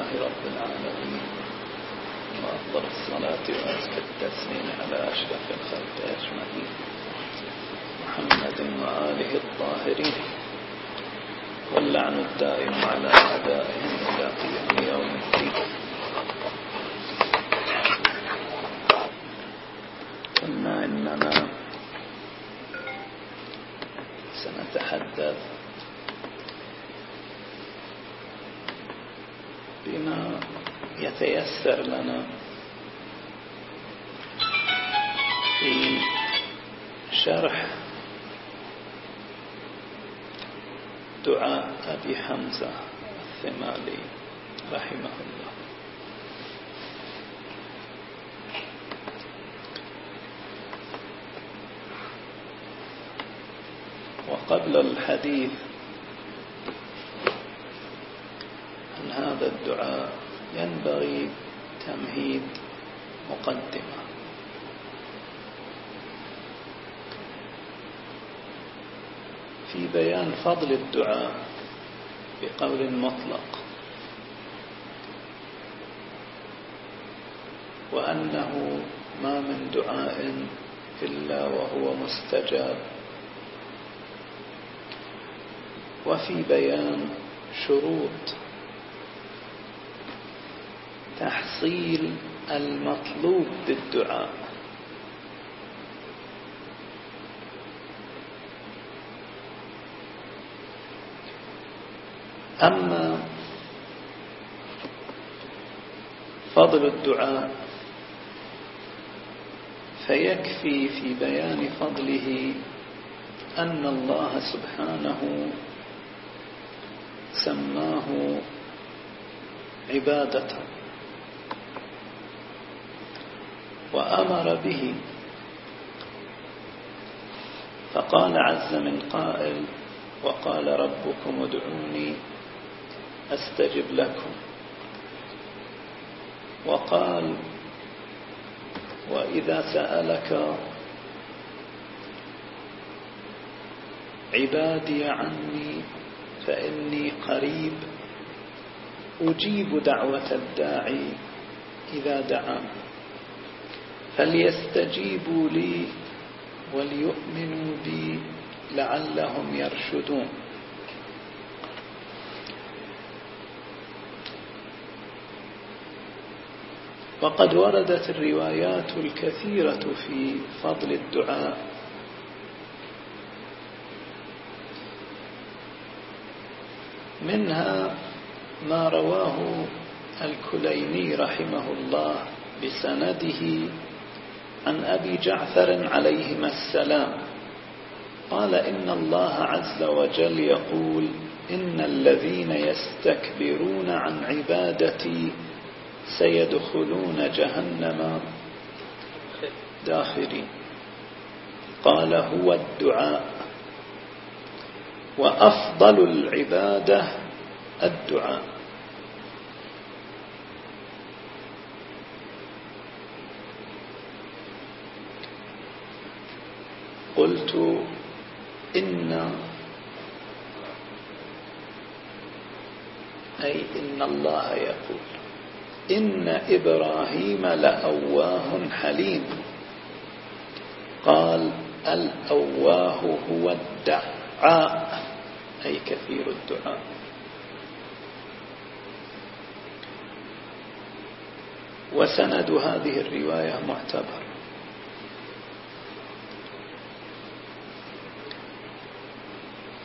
لله رب العالمين. وأفضل الصلاة وأزكى التسليم على أشرف الخلق أجمعين. محمد وآله الطاهرين. واللعن الدائم على أعدائهم إلى قيام يوم الدين قلنا إننا سنتحدث بما يتيسر لنا. في شرح دعاء أبي حمزة الثمالي رحمه الله. وقبل الحديث هذا الدعاء ينبغي تمهيد مقدمة. في بيان فضل الدعاء بقول مطلق وأنه ما من دعاء إلا وهو مستجاب. وفي بيان شروط تحصيل المطلوب بالدعاء. أما فضل الدعاء فيكفي في بيان فضله أن الله سبحانه سماه عبادة وأمر به. فقال عز من قائل وقال ربكم ادعوني أستجب لكم. وقال وإذا سألك عبادي عني فإني قريب أجيب دعوة الداعي إذا دعان فليستجيبوا لي وليؤمنوا بي لعلهم يرشدون. وقد وردت الروايات الكثيرة في فضل الدعاء. منها ما رواه الكليني رحمه الله بسنده عن أبي جعفر عليهما السلام. قال إن الله عز وجل يقول إن الذين يستكبرون عن عبادتي سيدخلون جهنم داخرين. قال هو الدعاء. وأفضل العبادة الدعاء. قلت إن أي إن الله يقول إن إبراهيم لأواه حليم. قال الأواه هو الدعاء أي كثير الدعاء. وسند هذه الرواية معتبر.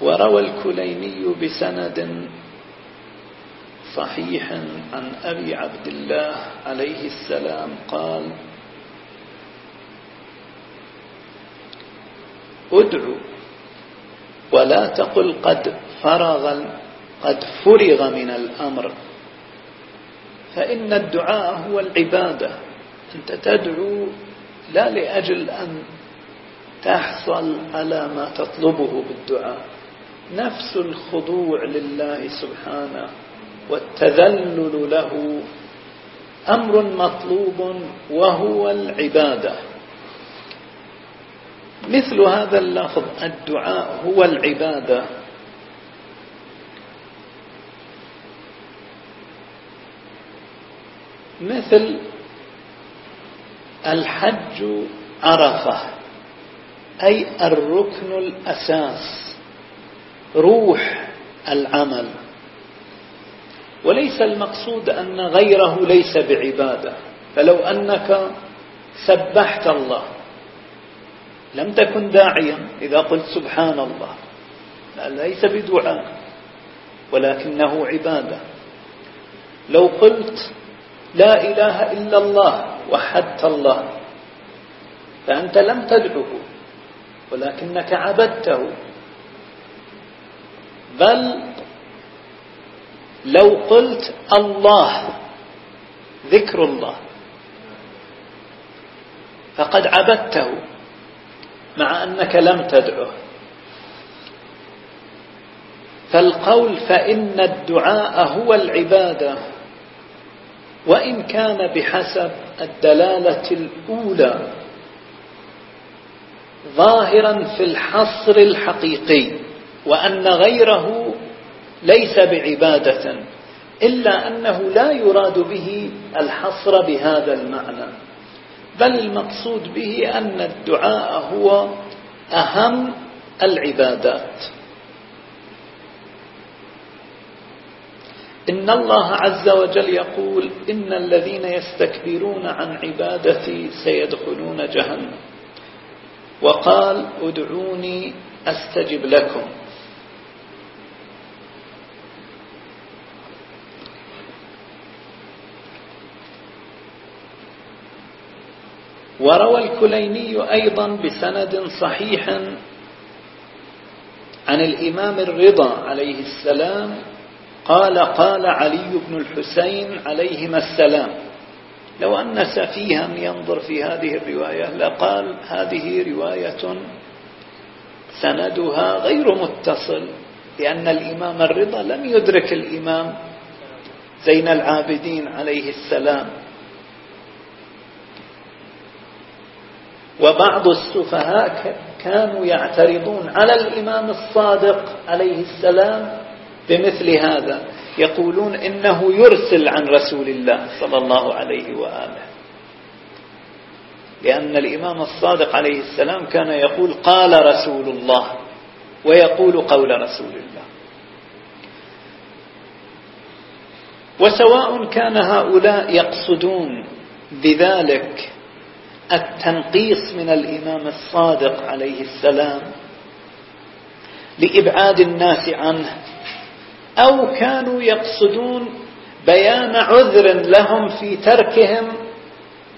وروى الكليني بسند صحيح عن أبي عبد الله عليه السلام قال أدعو ولا تقل قد فرغ قد فرغ من الأمر فإن الدعاء هو العبادة. أنت تدعو لا لأجل أن تحصل على ما تطلبه بالدعاء. نفس الخضوع لله سبحانه والتذلل له. أمر مطلوب وهو العبادة. مثل هذا اللفظ الدعاء هو العبادة. مثل الحج عرفة أي الركن الأساس. روح العمل. وليس المقصود أن غيره ليس بعبادة. فلو أنك سبحت الله لم تكن داعيا إذا قلت سبحان الله ليس بدعاء ولكنه عبادة. لو قلت لا إله إلا الله وحدت الله فأنت لم تدعه ولكنك عبدته. بل لو قلت الله ذكر الله. فقد عبدته مع أنك لم تدعه. فالقول فإن الدعاء هو العبادة وإن كان بحسب الدلالة الأولى ظاهرا في الحصر الحقيقي. وأن غيره ليس بعبادة إلا أنه لا يراد به الحصر بهذا المعنى. بل المقصود به أن الدعاء هو أهم العبادات. إن الله عز وجل يقول إن الذين يستكبرون عن عبادتي سيدخلون جهنم. وقال ادعوني أستجب لكم. وروى الكليني أيضا بسند صحيح عن الإمام الرضا عليه السلام قال قال علي بن الحسين عليهما السلام. لو أن سفيها ينظر في هذه الرواية لقال هذه رواية سندها غير متصل لأن الإمام الرضا لم يدرك الإمام زين العابدين عليه السلام. وبعض السفهاء كانوا يعترضون على الإمام الصادق عليه السلام بمثل هذا. يقولون إنه يرسل عن رسول الله صلى الله عليه وآله. لأن الإمام الصادق عليه السلام كان يقول قال رسول الله ويقول قول رسول الله. وسواء كان هؤلاء يقصدون بذلك التنقيص من الإمام الصادق عليه السلام لإبعاد الناس عنه أو كانوا يقصدون بيان عذر لهم في تركهم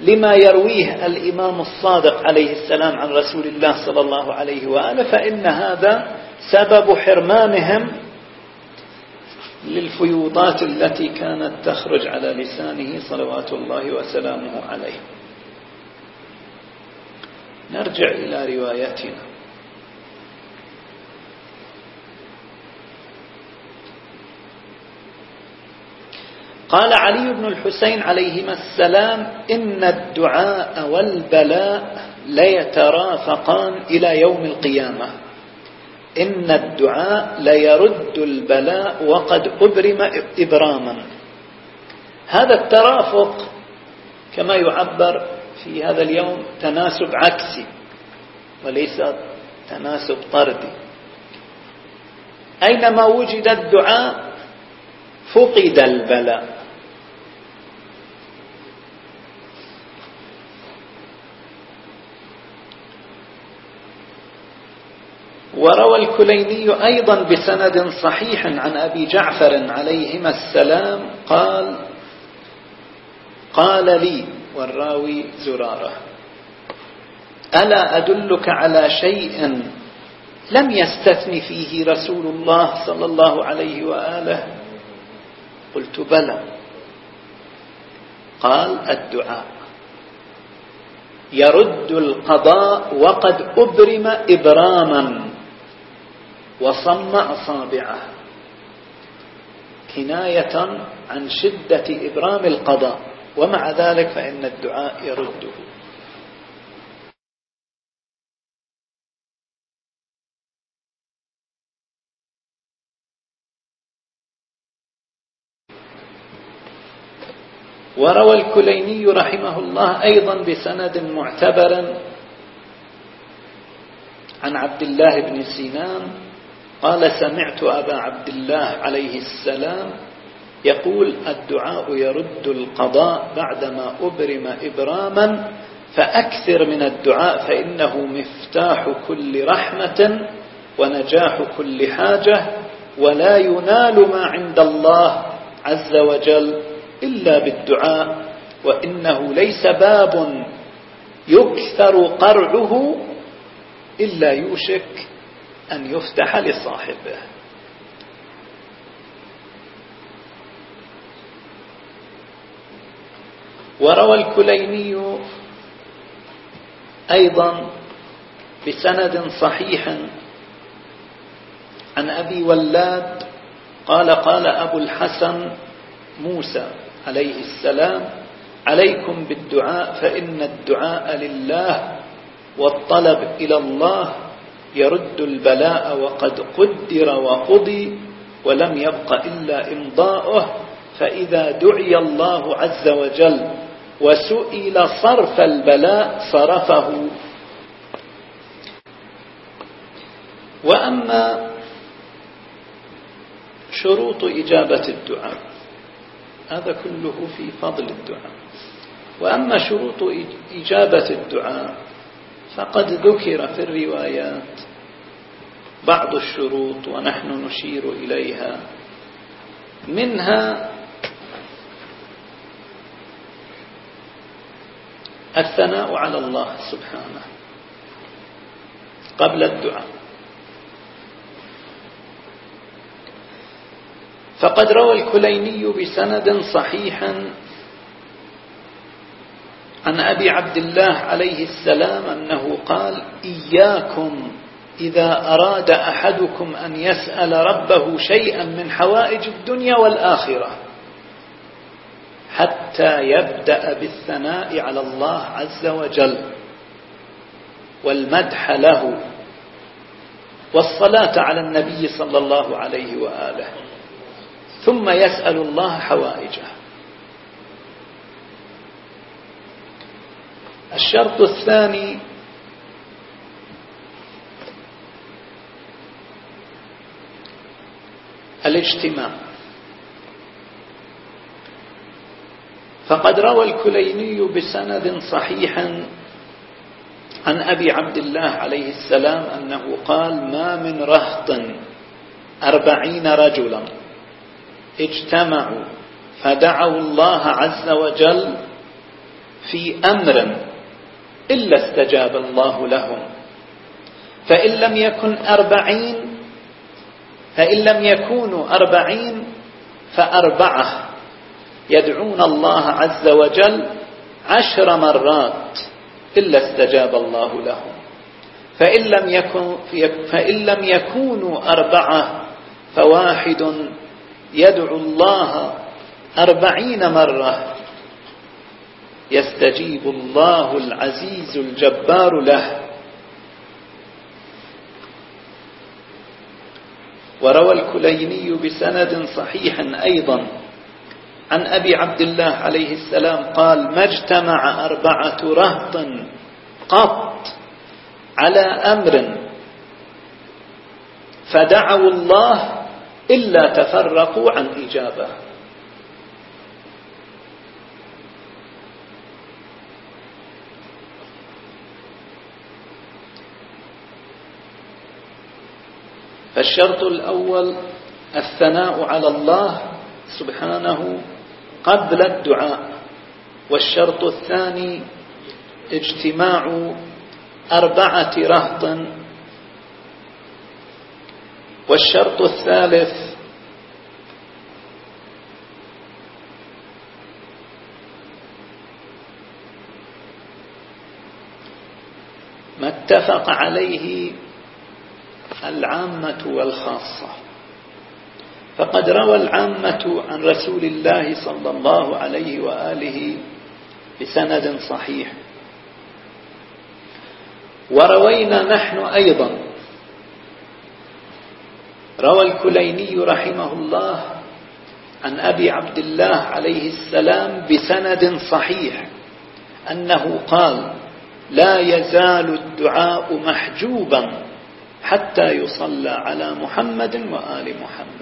لما يرويه الإمام الصادق عليه السلام عن رسول الله صلى الله عليه وآله فإن هذا سبب حرمانهم للفيوضات التي كانت تخرج على لسانه صلوات الله وسلامه عليه. نرجع إلى روايتنا قال علي بن الحسين عليهما السلام إن الدعاء والبلاء ليترافقان إلى يوم القيامة. إن الدعاء ليرد البلاء وقد أبرم إبراما. هذا الترافق كما يعبر في هذا اليوم تناسب عكسي وليس تناسب طردي. أينما وجد الدعاء فقد البلاء. وروى الكليني أيضا بسند صحيح عن أبي جعفر عليهما السلام قال قال لي والراوي زرارة. ألا أدلك على شيء لم يستثن فيه رسول الله صلى الله عليه وآله؟ قلت بلى. قال الدعاء. يرد القضاء وقد أبرم إبراما وصم أصابعه كناية عن شدة إبرام القضاء. ومع ذلك فإن الدعاء يرده وروى الكليني رحمه الله أيضا بسند معتبر عن عبد الله بن سينان قال سمعت أبا عبد الله عليه السلام يقول الدعاء يرد القضاء بعدما أبرم إبراما فأكثر من الدعاء فإنه مفتاح كل رحمة ونجاح كل حاجة ولا ينال ما عند الله عز وجل إلا بالدعاء وإنه ليس باب يكثر قرعه إلا يوشك أن يفتح لصاحبه. وروى الكليني أيضا بسند صحيح عن أبي ولاد قال قال أبو الحسن موسى عليه السلام عليكم بالدعاء فإن الدعاء لله والطلب إلى الله يرد البلاء وقد قدر وقضي ولم يبق إلا إمضاؤه فإذا دعي الله عز وجل وسئل صرف البلاء صرفه. وأما شروط إجابة الدعاء هذا كله في فضل الدعاء. وأما شروط إجابة الدعاء فقد ذكر في الروايات بعض الشروط ونحن نشير إليها. منها الثناء على الله سبحانه قبل الدعاء. فقد روى الكليني بسند صحيح عن أبي عبد الله عليه السلام أنه قال إياكم إذا أراد أحدكم أن يسأل ربه شيئا من حوائج الدنيا والآخرة حتى يبدأ بالثناء على الله عز وجل والمدح له والصلاة على النبي صلى الله عليه وآله ثم يسأل الله حوائجه. الشرط الثاني الاجتماع. فقد روى الكليني بسند صحيح عن أبي عبد الله عليه السلام أنه قال ما من رهط أربعين رجلا اجتمعوا فدعوا الله عز وجل في أمر إلا استجاب الله لهم. فإن لم يكن أربعين فإن لم يكونوا أربعين فأربعة يدعون الله عز وجل عشر مرات إلا استجاب الله لهم. فإن لم, يكن فإن لم يكونوا أربعة فواحد يدعو الله أربعين مرة. يستجيب الله العزيز الجبار له. وروى الكليني بسند صحيح أيضا. عن أبي عبد الله عليه السلام قال ما اجتمع أربعة رهط قط على أمر فدعوا الله إلا تفرقوا عن إجابة. فالشرط الأول الثناء على الله سبحانه قبل الدعاء. والشرط الثاني اجتماع أربعة رهط. والشرط الثالث ما اتفق عليه العامة والخاصة. فقد روى العامة عن رسول الله صلى الله عليه وآله بسند صحيح. وروينا نحن أيضا روى الكليني رحمه الله عن أبي عبد الله عليه السلام بسند صحيح أنه قال لا يزال الدعاء محجوبا حتى يصلى على محمد وآل محمد.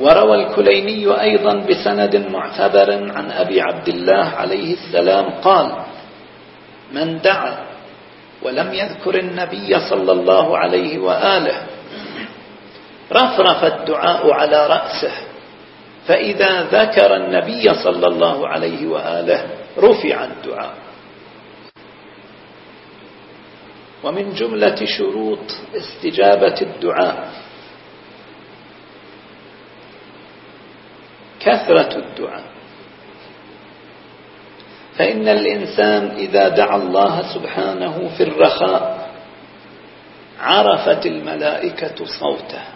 وروى الكليني أيضا بسند معتبر عن أبي عبد الله عليه السلام قال من دعا ولم يذكر النبي صلى الله عليه وآله رفرف الدعاء على رأسه فإذا ذكر النبي صلى الله عليه وآله رفع الدعاء. ومن جملة شروط استجابة الدعاء. كثرة الدعاء. فإن الإنسان إذا دعا الله سبحانه في الرخاء عرفت الملائكة صوته.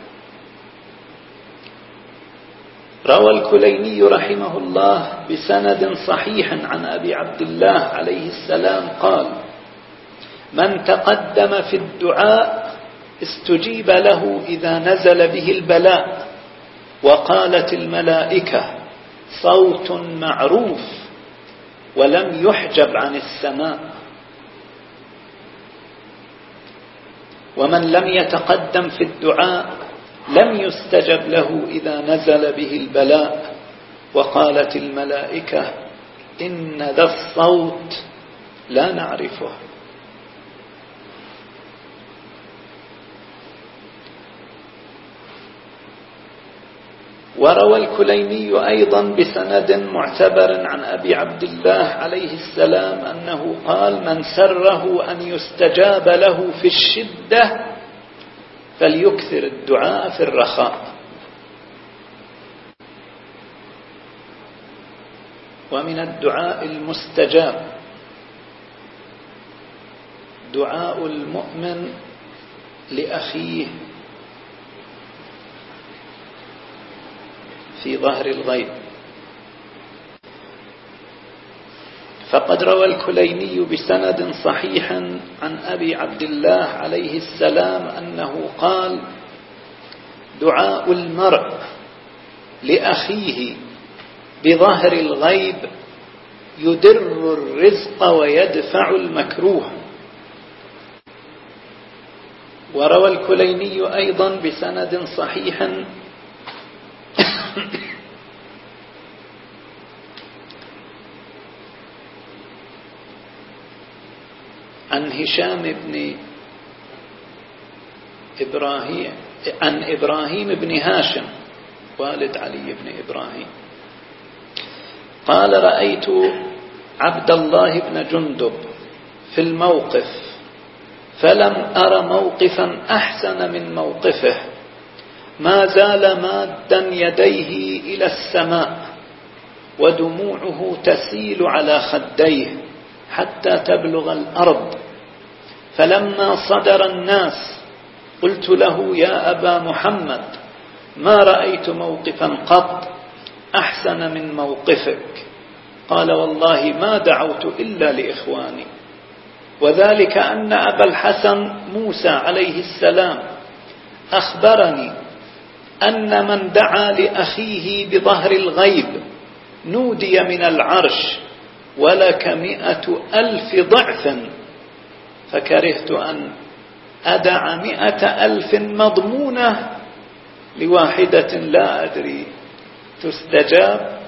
روى الكليني رحمه الله بسند صحيح عن أبي عبد الله عليه السلام قال من تقدم في الدعاء استجيب له إذا نزل به البلاء وقالت الملائكة صوت معروف ولم يحجب عن السماء. ومن لم يتقدم في الدعاء لم يستجب له إذا نزل به البلاء وقالت الملائكة إن ذا الصوت لا نعرفه. وروى الكليني أيضا بسند معتبر عن أبي عبد الله عليه السلام أنه قال من سره أن يستجاب له في الشدة فليكثر الدعاء في الرخاء. ومن الدعاء المستجاب. دعاء المؤمن لأخيه في ظهر الغيب. فقد روى الكليني بسند صحيح عن أبي عبد الله عليه السلام أنه قال دعاء المرء لأخيه بظهر الغيب يدر الرزق ويدفع المكروه. وروى الكليني أيضا بسند صحيح عن هشام بن إبراهيم عن إبراهيم بن هاشم والد علي بن إبراهيم. قال رأيت عبد الله بن جندب في الموقف فلم أر موقفا أحسن من موقفه ما زال مادا يديه إلى السماء ودموعه تسيل على خديه حتى تبلغ الأرض. فلما صدر الناس قلت له يا أبا محمد ما رأيت موقفا قط أحسن من موقفك؟ قال والله ما دعوت إلا لإخواني. وذلك أن أبا الحسن موسى عليه السلام أخبرني أن من دعا لأخيه بظهر الغيب نودي من العرش ولك مئة ألف ضعف فكرهت أن أدع مئة ألف مضمونة لواحدة لا أدري تستجاب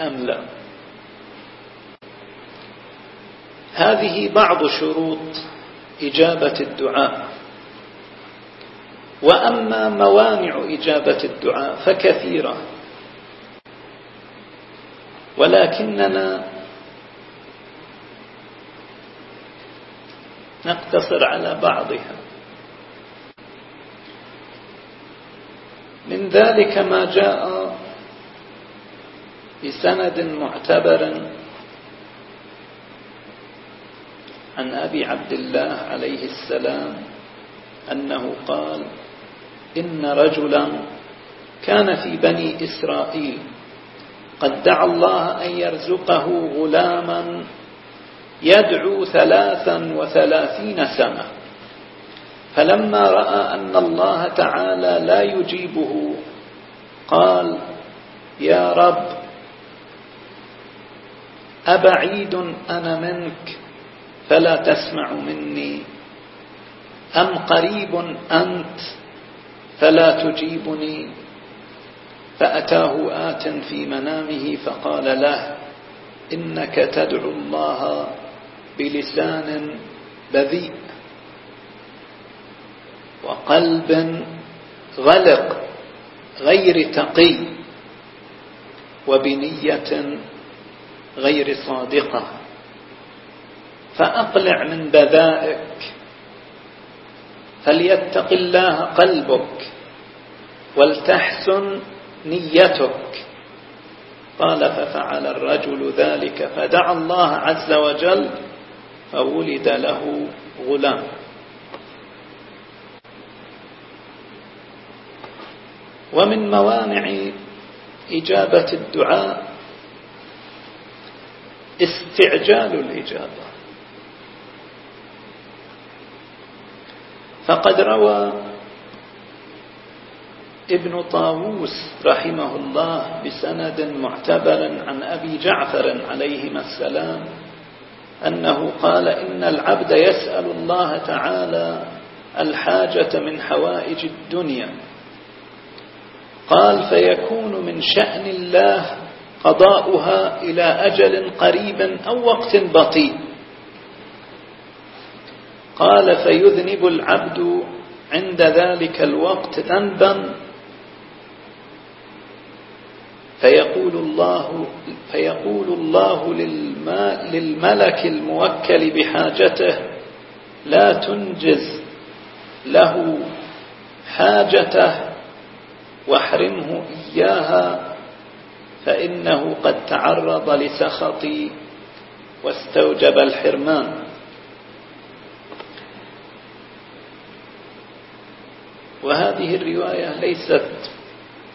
أم لا. هذه بعض شروط إجابة الدعاء. وأما موانع إجابة الدعاء فكثيرة. ولكننا نقتصر على بعضها. من ذلك ما جاء بسند معتبر عن أبي عبد الله عليه السلام أنه قال إن رجلا كان في بني إسرائيل قد دعا الله أن يرزقه غلاما يدعو ثلاثا وثلاثين سنة. فلما رأى أن الله تعالى لا يجيبه قال يا رب أبعيد أنا منك فلا تسمع مني. أم قريب أنت فلا تجيبني. فأتاه آت في منامه فقال له إنك تدعو الله بلسان بذيء وقلب غلق غير تقي وبنية غير صادقة. فأقلع من بذائك فليتق الله قلبك ولتحسن نيتك. قال ففعل الرجل ذلك فدعا الله عز وجل فولد له غلام. ومن موانع إجابة الدعاء استعجال الإجابة. فقد روى ابن طاووس رحمه الله بسند معتبر عن أبي جعفر عليهما السلام أنه قال إن العبد يسأل الله تعالى الحاجة من حوائج الدنيا. قال فيكون من شأن الله قضاؤها إلى أجل قريب أو وقت بطيء. قال فيذنب العبد عند ذلك الوقت ذنبا فيقول الله فيقول الله للملك الموكل بحاجته لا تنجز له حاجته واحرمه إياها فإنه قد تعرض لسخطي واستوجب الحرمان. وهذه الرواية ليست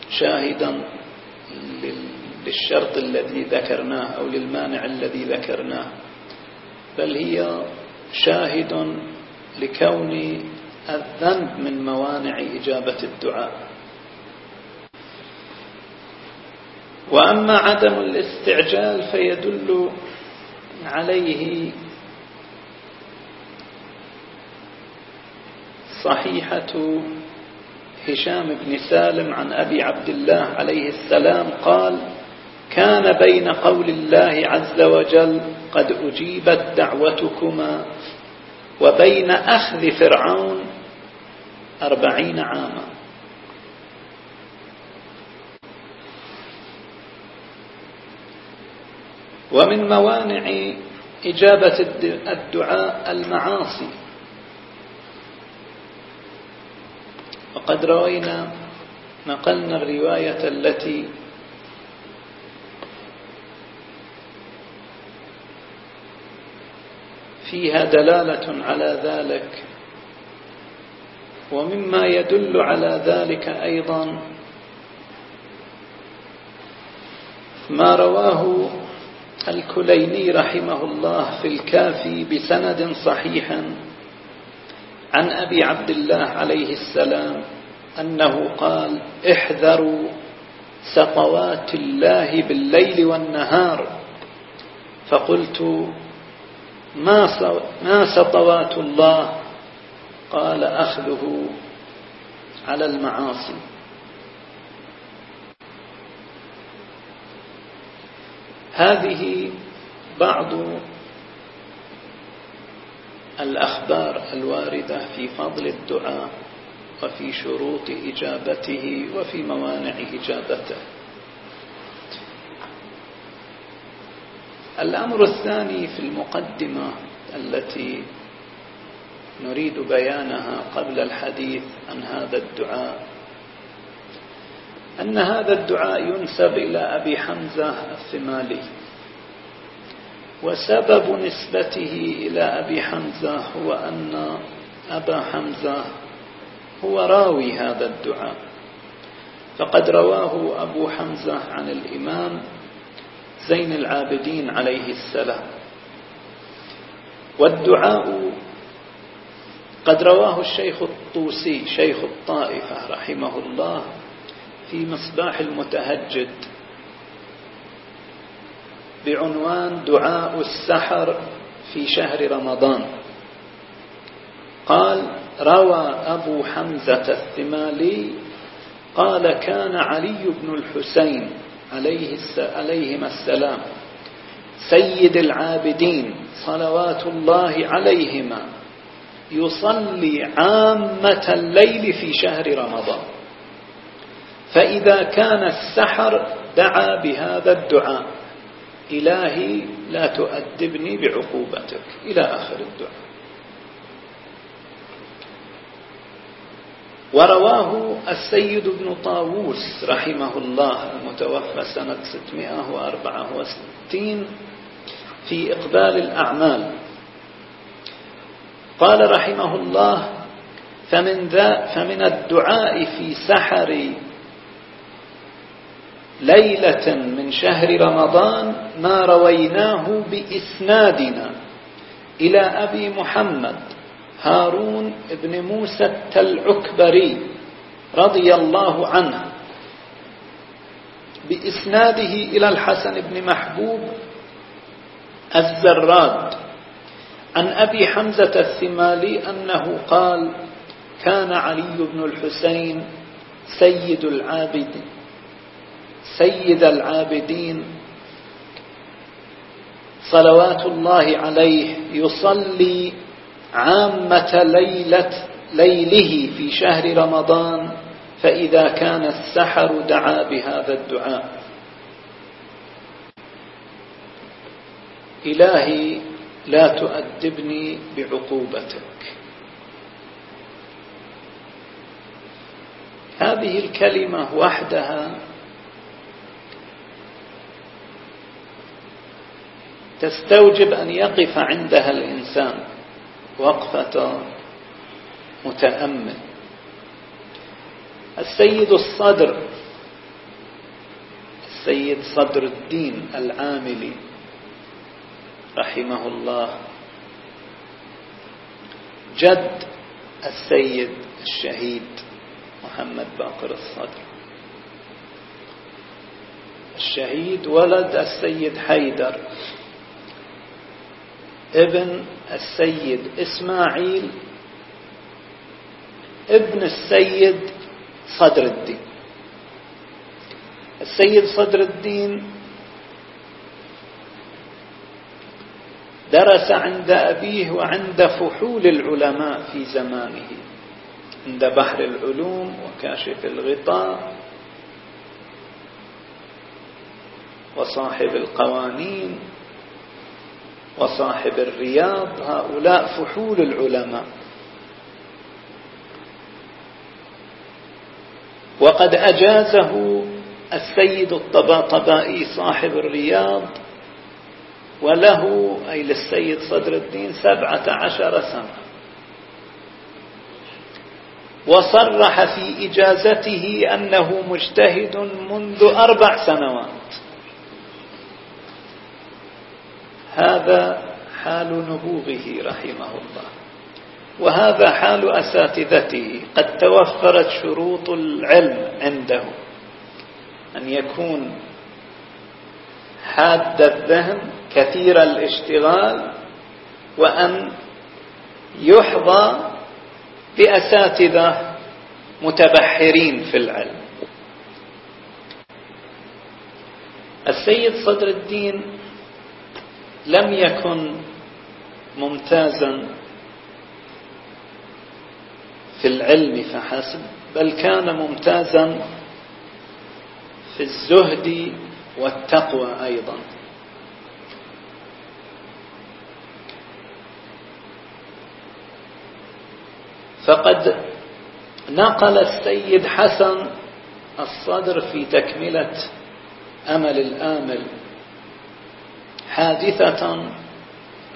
شاهدا. للشرط الذي ذكرناه أو للمانع الذي ذكرناه بل هي شاهد لكون الذنب من موانع إجابة الدعاء. وأما عدم الاستعجال فيدل عليه صحيحة هشام بن سالم عن أبي عبد الله عليه السلام قال كان بين قول الله عز وجل قد أجيبت دعوتكما وبين أخذ فرعون أربعين عاما ومن موانع إجابة الدعاء المعاصي وقد روينا نقلنا الرواية التي فيها دلالة على ذلك ومما يدل على ذلك أيضا ما رواه الكليني رحمه الله في الكافي بسند صحيح. عن أبي عبد الله عليه السلام أنه قال احذروا سطوات الله بالليل والنهار. فقلت ما سطوات الله؟ قال أخذه على المعاصي. هذه بعض الأخبار الواردة في فضل الدعاء وفي شروط إجابته وفي موانع إجابته. الأمر الثاني في المقدمة التي نريد بيانها قبل الحديث عن هذا الدعاء أن هذا الدعاء ينسب إلى أبي حمزة الثمالي. وسبب نسبته إلى أبي حمزة هو أن أبا حمزة هو راوي هذا الدعاء. فقد رواه أبو حمزة عن الإمام زين العابدين عليه السلام. والدعاء قد رواه الشيخ الطوسي شيخ الطائفة رحمه الله في مصباح المتهجد بعنوان دعاء السحر في شهر رمضان. قال روى أبو حمزة الثمالي قال كان علي بن الحسين عليه عليهما السلام سيد العابدين صلوات الله عليهما يصلي عامة الليل في شهر رمضان. فإذا كان السحر دعا بهذا الدعاء. إلهي لا تؤدبني بعقوبتك. إلى آخر الدعاء. ورواه السيد بن طاووس رحمه الله المتوفى سنة 664 في إقبال الأعمال. قال رحمه الله فمن, ذا فمن الدعاء في سحر ليلة من شهر رمضان ما رويناه بإسنادنا إلى أبي محمد هارون بن موسى التلعكبري رضي الله عنه بإسناده إلى الحسن بن محبوب الزراد. عن أبي حمزة الثمالي أنه قال كان علي بن الحسين سيد العابدين. سيد العابدين صلوات الله عليه يصلي عامة ليلة ليله في شهر رمضان فإذا كان السحر دعا بهذا الدعاء. إلهي لا تؤدبني بعقوبتك. هذه الكلمة وحدها تستوجب أن يقف عندها الإنسان وقفة متأمل. السيد الصدر السيد صدر الدين العاملي رحمه الله جد السيد الشهيد محمد باقر الصدر. الشهيد ولد السيد حيدر. ابن السيد إسماعيل ابن السيد صدر الدين. السيد صدر الدين درس عند أبيه وعند فحول العلماء في زمانه عند بحر العلوم وكاشف الغطاء وصاحب القوانين وصاحب الرياض هؤلاء فحول العلماء. وقد أجازه السيد الطباطبائي صاحب الرياض وله أي للسيد صدر الدين سبعة عشر سنة. وصرح في إجازته أنه مجتهد منذ أربع سنوات. هذا حال نبوغه رحمه الله. وهذا حال أساتذته. قد توفرت شروط العلم عنده. أن يكون حاد الذهن كثير الاشتغال وأن يحظى بأساتذة متبحرين في العلم. السيد صدر الدين لم يكن ممتازا في العلم فحسب بل كان ممتازا في الزهد والتقوى أيضا. فقد نقل السيد حسن الصدر في تكملة أمل الآمل. حادثة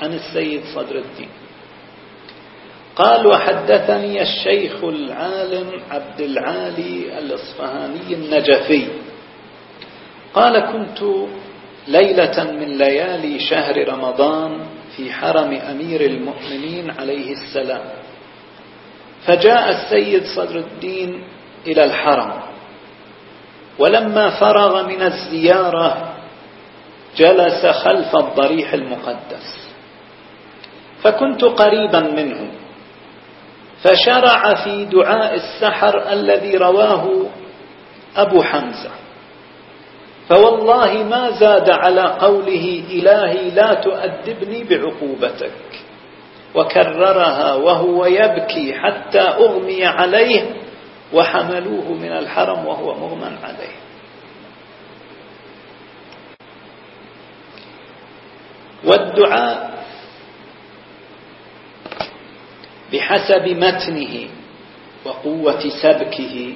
عن السيد صدر الدين. قال وحدثني الشيخ العالم عبد العالي الإصفهاني النجفي. قال كنت ليلة من ليالي شهر رمضان في حرم أمير المؤمنين عليه السلام. فجاء السيد صدر الدين إلى الحرم ولما فرغ من الزيارة جلس خلف الضريح المقدس. فكنت قريبا منه. فشرع في دعاء السحر الذي رواه أبو حمزة. فوالله ما زاد على قوله إلهي لا تؤدبني بعقوبتك. وكررها وهو يبكي حتى أغمي عليه وحملوه من الحرم وهو مغمى عليه. والدعاء بحسب متنه وقوة سبكه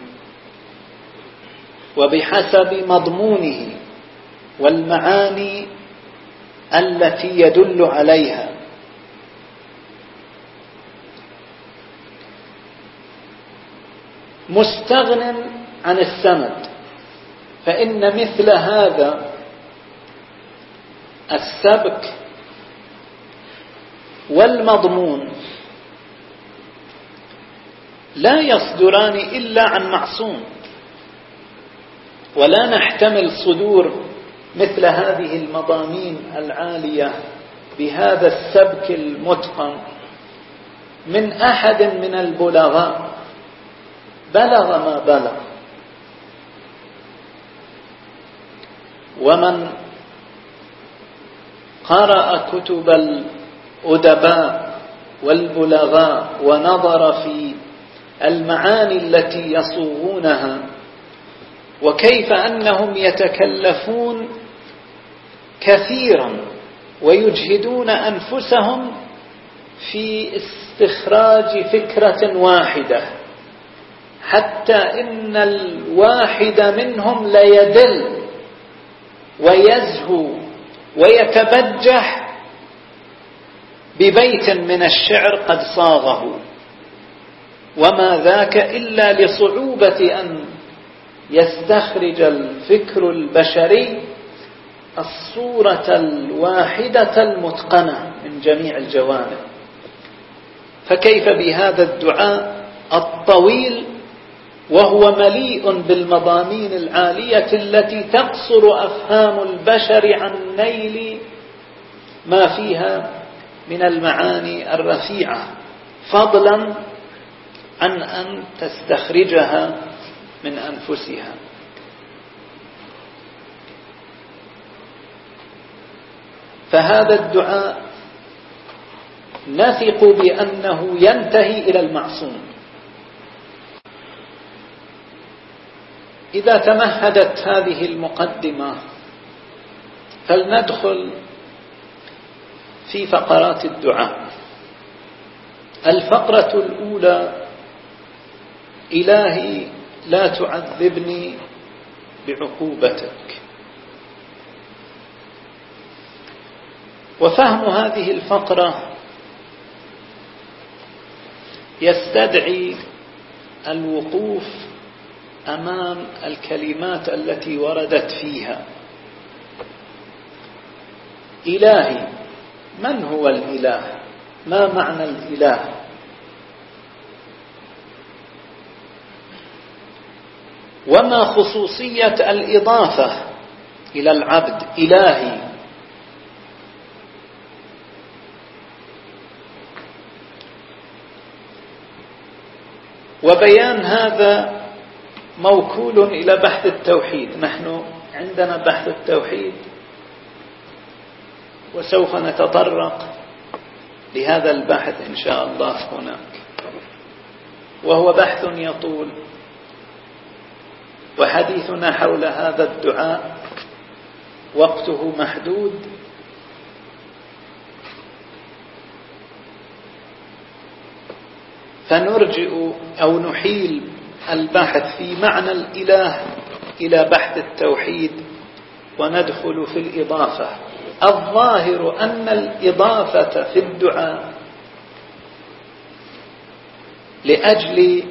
وبحسب مضمونه والمعاني التي يدل عليها. مستغن عن السند فإن مثل هذا السبك والمضمون لا يصدران إلا عن معصوم ولا نحتمل صدور مثل هذه المضامين العالية بهذا السبك المتقن من أحد من البلغاء بلغ ما بلغ. ومن قرأ كتب الأدباء والبلغاء ونظر في المعاني التي يصوغونها وكيف أنهم يتكلفون كثيرا ويجهدون أنفسهم في استخراج فكرة واحدة حتى إن الواحد منهم ليدل ويزهو ويتبجح ببيت من الشعر قد صاغه. وما ذاك إلا لصعوبة أن يستخرج الفكر البشري الصورة الواحدة المتقنة من جميع الجوانب. فكيف بهذا الدعاء الطويل وهو مليء بالمضامين العالية التي تقصر أفهام البشر عن نيل ما فيها من المعاني الرفيعة. فضلا عن أن تستخرجها من أنفسها. فهذا الدعاء نثق بأنه ينتهي إلى المعصوم. إذا تمهدت هذه المقدمة فلندخل في فقرات الدعاء. الفقرة الأولى إلهي لا تعذبني بعقوبتك. وفهم هذه الفقرة يستدعي الوقوف أمام الكلمات التي وردت فيها. إلهي من هو الإله؟ ما معنى الإله؟ وما خصوصية الإضافة إلى العبد؟ إلهي. وبيان هذا موكول إلى بحث التوحيد. نحن عندنا بحث التوحيد. وسوف نتطرق لهذا البحث إن شاء الله هناك. وهو بحث يطول. وحديثنا حول هذا الدعاء وقته محدود. فنرجئ أو نحيل البحث في معنى الإله إلى بحث التوحيد وندخل في الإضافة. الظاهر أن الإضافة في الدعاء لأجل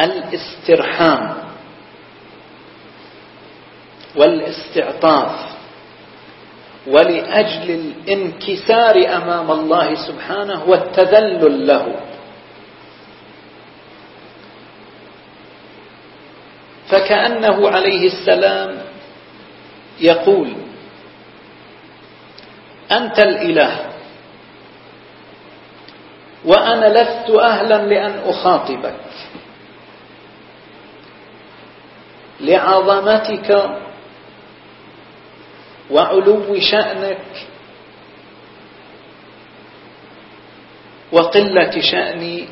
الاسترحام والاستعطاف ولأجل الانكسار أمام الله سبحانه والتذلل له. فكأنه عليه السلام يقول أنت الإله وأنا لست أهلا لأن أخاطبك. لعظمتك وعلو شأنك وقلة شأني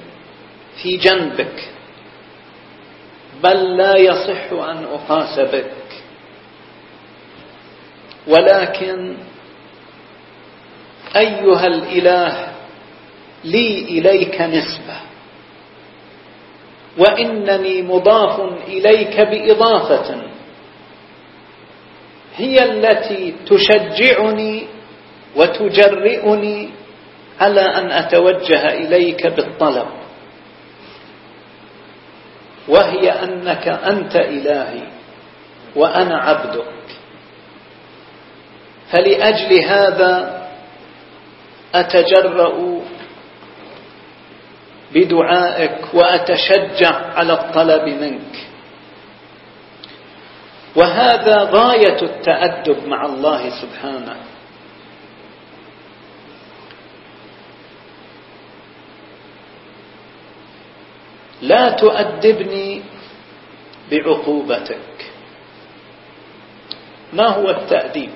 في جنبك. بل لا يصح أن أقاس بك ولكن أيها الإله لي إليك نسبة. وإنني مضاف إليك بإضافة. هي التي تشجعني وتجرئني على أن أتوجه إليك بالطلب. وهي أنك أنت إلهي وأنا عبدك. فلأجل هذا أتجرأ بدعائك وأتشجع على الطلب منك. وهذا غاية التأدب مع الله سبحانه. لا تؤدبني بعقوبتك. ما هو التأديب؟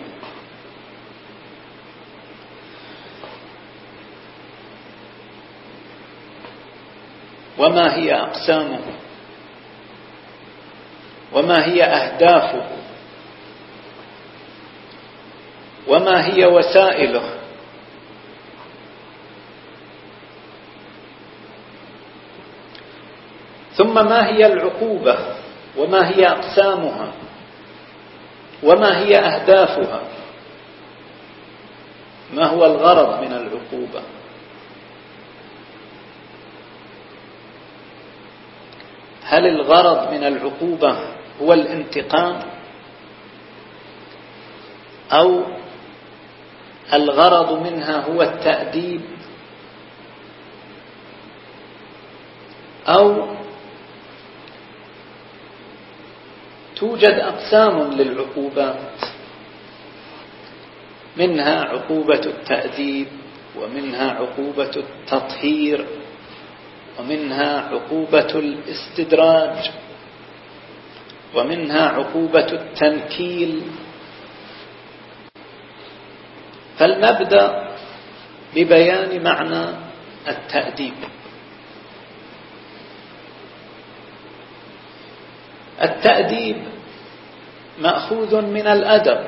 وما هي أقسامه؟ وما هي أهدافه؟ وما هي وسائله؟ ثم ما هي العقوبة؟ وما هي أقسامها؟ وما هي أهدافها؟ ما هو الغرض من العقوبة؟ هل الغرض من العقوبة هو الانتقام؟ أو الغرض منها هو التأديب؟ أو توجد أقسام للعقوبات منها عقوبة التأديب ومنها عقوبة التطهير ومنها عقوبة الاستدراج ومنها عقوبة التنكيل. فلنبدأ ببيان معنى التأديب. التأديب مأخوذ من الأدب.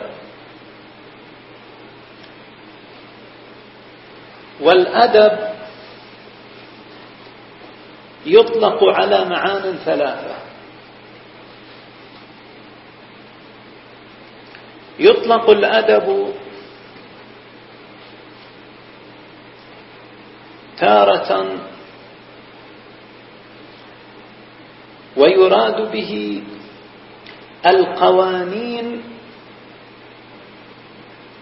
والأدب يطلق على معان ثلاثة. يطلق الأدب تارة ويراد به القوانين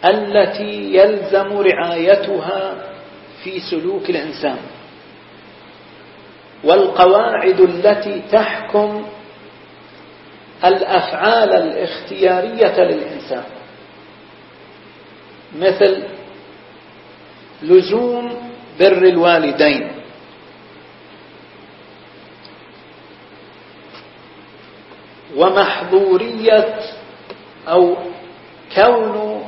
التي يلزم رعايتها في سلوك الإنسان والقواعد التي تحكم الأفعال الاختيارية للإنسان مثل لزوم بر الوالدين. ومحظورية أو كون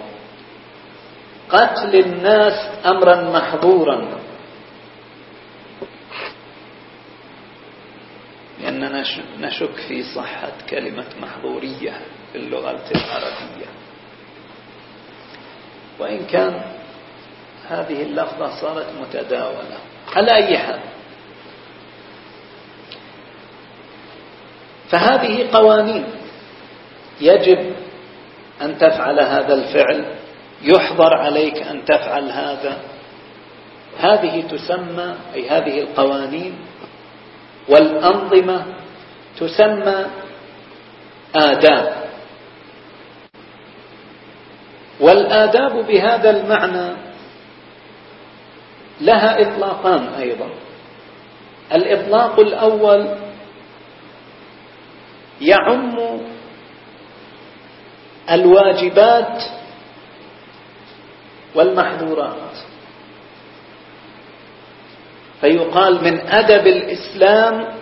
قتل الناس أمرا محظورا. لأننا نشك في صحة كلمة محظورية في اللغة العربية. وإن كان هذه اللفظة صارت متداولة. على أي حال فهذه قوانين. يجب أن تفعل هذا الفعل. يحضر عليك أن تفعل هذا. هذه تسمى أي هذه القوانين والأنظمة تسمى آداب. والآداب بهذا المعنى لها إطلاقان أيضا. الإطلاق الأول يعم الواجبات والمحظورات فيقال من أدب الإسلام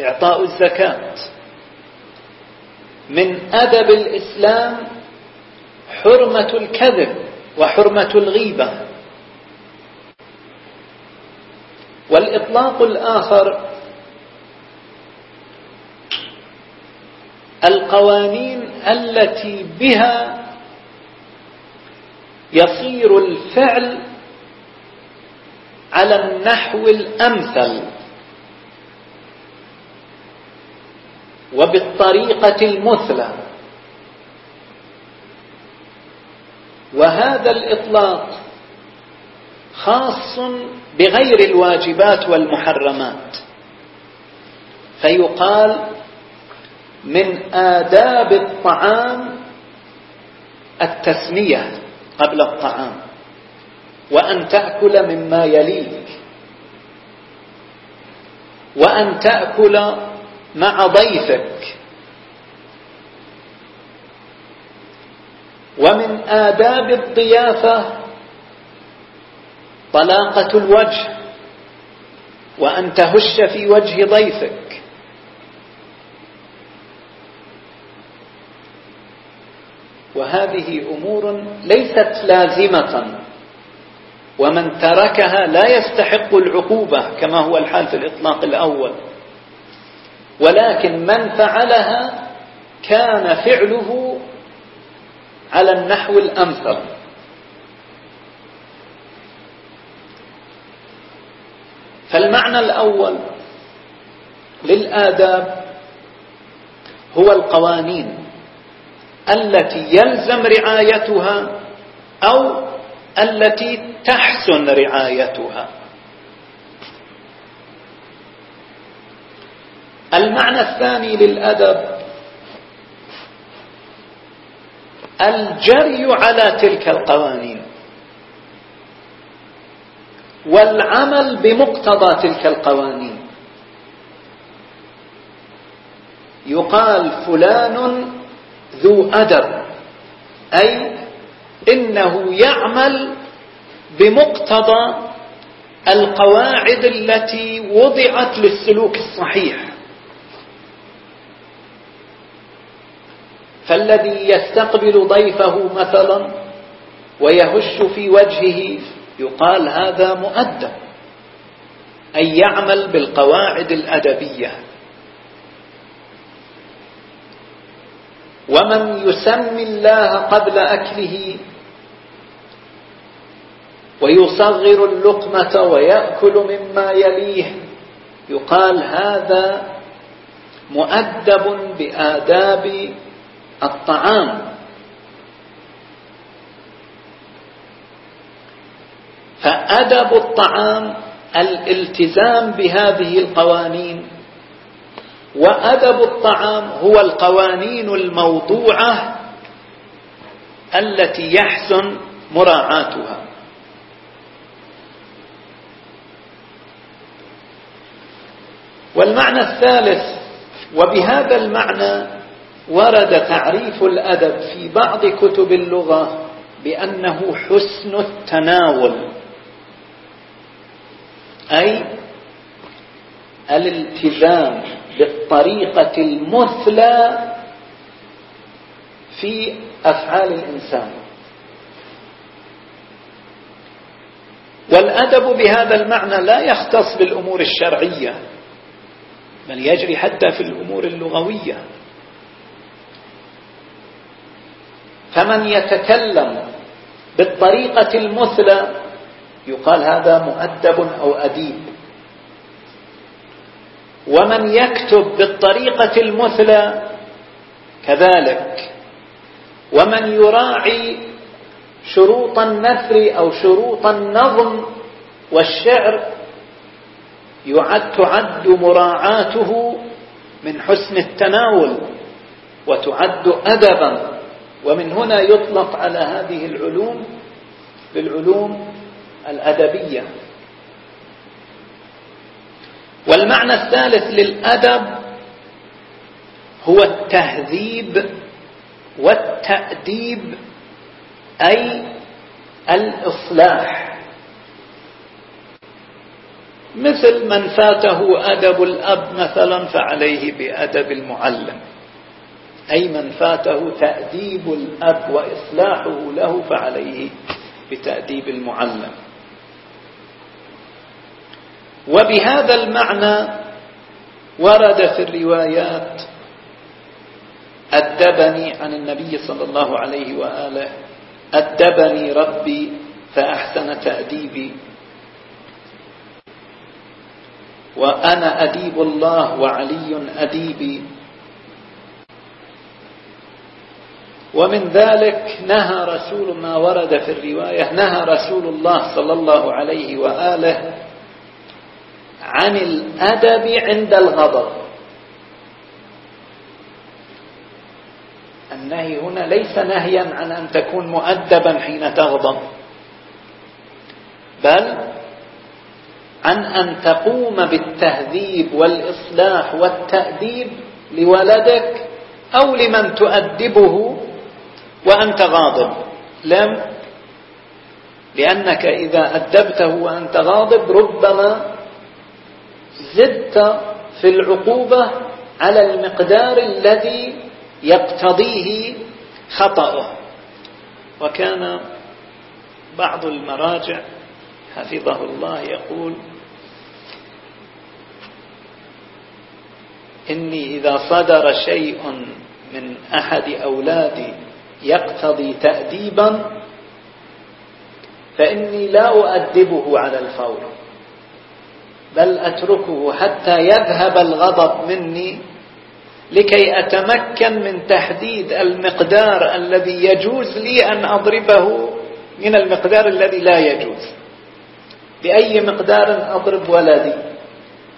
إعطاء الزكاة. من أدب الإسلام حرمة الكذب وحرمة الغيبة. والإطلاق الآخر القوانين التي بها يصير الفعل على النحو الأمثل. وبالطريقة المثلى. وهذا الإطلاق خاص بغير الواجبات والمحرمات. فيقال من آداب الطعام التسمية قبل الطعام وأن تأكل مما يليك وأن تأكل مع ضيفك. ومن آداب الضيافة طلاقة الوجه وأن تهش في وجه ضيفك. وهذه أمور ليست لازمة. ومن تركها لا يستحق العقوبة كما هو الحال في الإطلاق الأول. ولكن من فعلها كان فعله على النحو الأمثل. فالمعنى الأول للآداب هو القوانين. التي يلزم رعايتها أو التي تحسن رعايتها. المعنى الثاني للأدب الجري على تلك القوانين والعمل بمقتضى تلك القوانين. يقال فلان ذو أدب. أي إنه يعمل بمقتضى القواعد التي وضعت للسلوك الصحيح. فالذي يستقبل ضيفه مثلا ويهش في وجهه يقال هذا مؤدب. أي يعمل بالقواعد الأدبية. ومن يسمي الله قبل أكله ويصغر اللقمة ويأكل مما يليه يقال هذا مؤدب بآداب الطعام. فأدب الطعام الالتزام بهذه القوانين وأدب الطعام هو القوانين الموضوعة التي يحسن مراعاتها. والمعنى الثالث وبهذا المعنى ورد تعريف الأدب في بعض كتب اللغة بأنه حسن التناول أي الالتزام بالطريقة المثلى في أفعال الإنسان. والأدب بهذا المعنى لا يختص بالأمور الشرعية بل يجري حتى في الأمور اللغوية. فمن يتكلم بالطريقة المثلى يقال هذا مؤدب أو أديب. ومن يكتب بالطريقة المثلى كذلك. ومن يراعي شروط النثر أو شروط النظم والشعر يعد تعد مراعاته من حسن التناول وتعد أدبا. ومن هنا يطلق على هذه العلوم بالعلوم الأدبية. والمعنى الثالث للأدب هو التهذيب والتأديب أي الإصلاح. مثل من فاته أدب الأب مثلا فعليه بأدب المعلم. أي من فاته تأديب الأب وإصلاحه له فعليه بتأديب المعلم. وبهذا المعنى ورد في الروايات أدبني عن النبي صلى الله عليه وآله أدبني ربي فأحسن تأديبي. وأنا أديب الله وعلي أديبي. ومن ذلك نهى رسول ما ورد في الرواية نهى رسول الله صلى الله عليه وآله عن الأدب عند الغضب. النهي هنا ليس نهيا عن أن تكون مؤدبا حين تغضب بل عن أن تقوم بالتهذيب والإصلاح والتأديب لولدك أو لمن تؤدبه وأنت غاضب. لم؟ لأنك إذا أدبته وأنت غاضب ربما زدت في العقوبة على المقدار الذي يقتضيه خطأه. وكان بعض المراجع حفظه الله يقول إني إذا صدر شيء من أحد أولادي يقتضي تأديبا فإني لا أؤدبه على الفور. بل أتركه حتى يذهب الغضب مني لكي أتمكن من تحديد المقدار الذي يجوز لي أن أضربه من المقدار الذي لا يجوز. بأي مقدار أضرب ولدي؟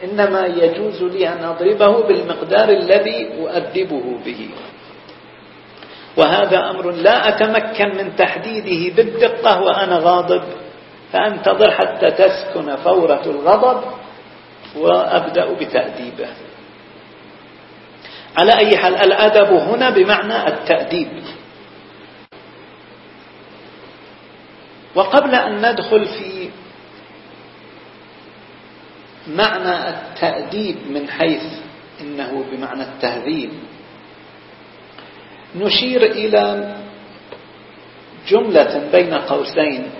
إنما يجوز لي أن أضربه بالمقدار الذي أؤدبه به. وهذا أمر لا أتمكن من تحديده بالدقة وأنا غاضب. فأنتظر حتى تسكن فورة الغضب وأبدأ بتأديبه. على أي حال الأدب هنا بمعنى التأديب. وقبل أن ندخل في معنى التأديب من حيث إنه بمعنى التهذيب نشير إلى جملة بين قوسين.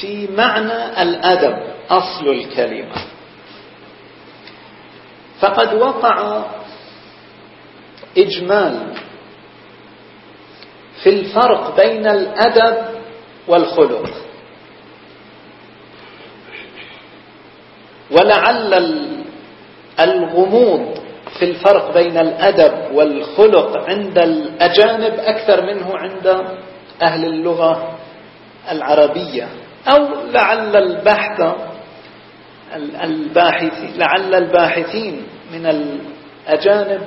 في معنى الأدب أصل الكلمة. فقد وقع إجمال في الفرق بين الأدب والخلق. ولعل الغموض في الفرق بين الأدب والخلق عند الأجانب أكثر منه عند أهل اللغة العربية. أو لعل البحث الباحثين لعل الباحثين من الأجانب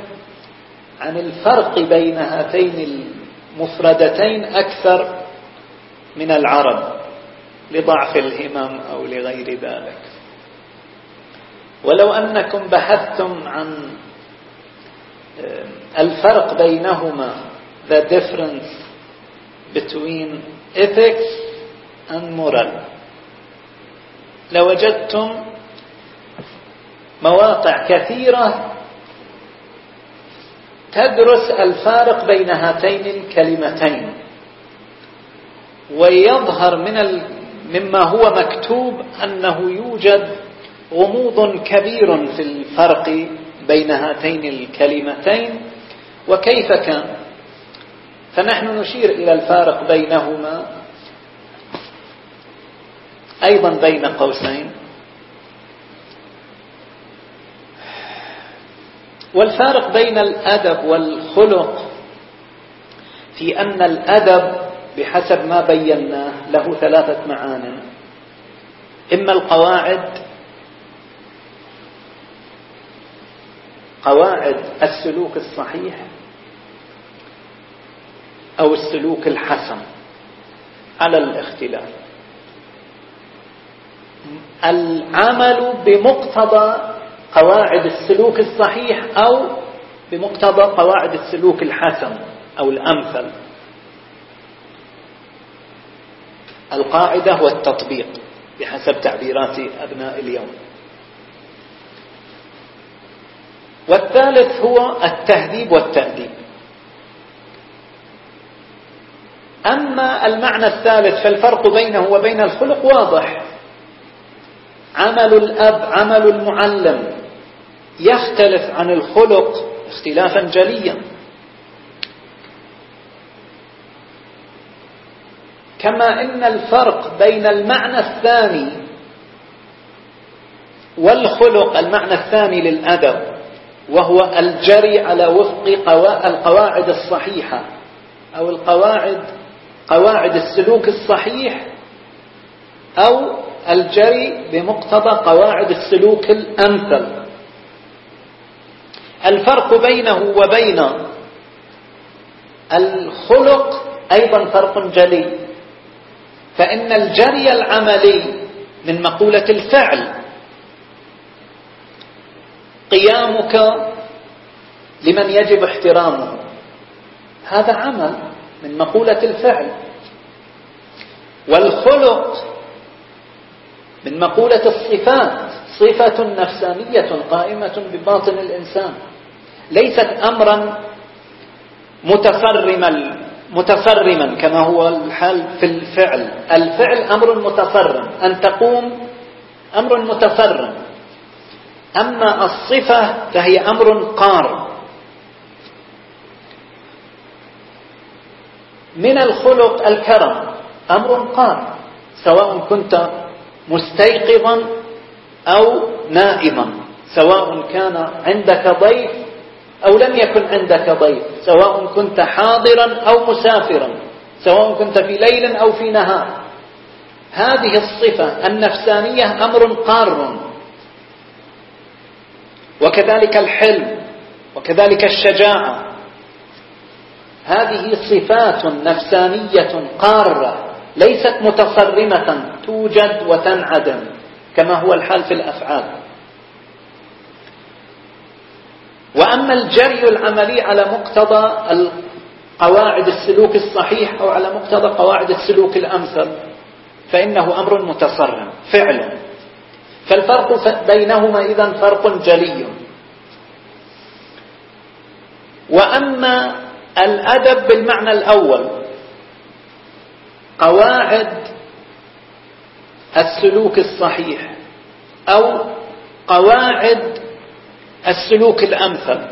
عن الفرق بين هاتين المفردتين أكثر من العرب لضعف الهمم أو لغير ذلك. ولو أنكم بحثتم عن الفرق بينهما the difference between ethics and لوجدتم مواقع كثيرة تدرس الفارق بين هاتين الكلمتين ويظهر من ال... مما هو مكتوب أنه يوجد غموض كبير في الفرق بين هاتين الكلمتين وكيف كان؟ فنحن نشير إلى الفارق بينهما أيضا بين قوسين. والفارق بين الأدب والخلق في أن الأدب بحسب ما بيناه له ثلاثة معان إما القواعد قواعد السلوك الصحيح أو السلوك الحسن على الاختلاف. العمل بمقتضى قواعد السلوك الصحيح أو بمقتضى قواعد السلوك الحسن أو الأمثل. القاعدة والتطبيق بحسب تعبيرات أبناء اليوم. والثالث هو التهذيب والتأديب. أما المعنى الثالث فالفرق بينه وبين الخلق واضح. عمل الأب عمل المعلم. يختلف عن الخلق اختلافا جليا. كما إن الفرق بين المعنى الثاني والخلق المعنى الثاني للأدب وهو الجري على وفق القواعد الصحيحة أو القواعد قواعد السلوك الصحيح أو الجري بمقتضى قواعد السلوك الأمثل. الفرق بينه وبين الخلق أيضا فرق جلي. فإن الجري العملي من مقولة الفعل قيامك لمن يجب احترامه. هذا عمل من مقولة الفعل. والخلق من مقولة الصفات صفة نفسانية قائمة بباطن الإنسان ليست أمرا متفرما متفرما كما هو الحال في الفعل. الفعل أمر متفرم أن تقوم أمر متفرم. أما الصفة فهي أمر قار. من الخلق الكرم أمر قار سواء كنت مستيقظا أو نائما سواء كان عندك ضيف أو لم يكن عندك ضيف سواء كنت حاضرا أو مسافرا سواء كنت في ليل أو في نهار. هذه الصفة النفسانية أمر قار. وكذلك الحلم وكذلك الشجاعة. هذه صفات نفسانية قارة. ليست متصرمة توجد وتنعدم كما هو الحال في الأفعال. وأما الجري العملي على مقتضى قواعد السلوك الصحيح أو على مقتضى قواعد السلوك الأمثل فإنه أمر متصرم فعل. فالفرق بينهما إذا فرق جلي. وأما الأدب بالمعنى الأول قواعد السلوك الصحيح أو قواعد السلوك الأمثل.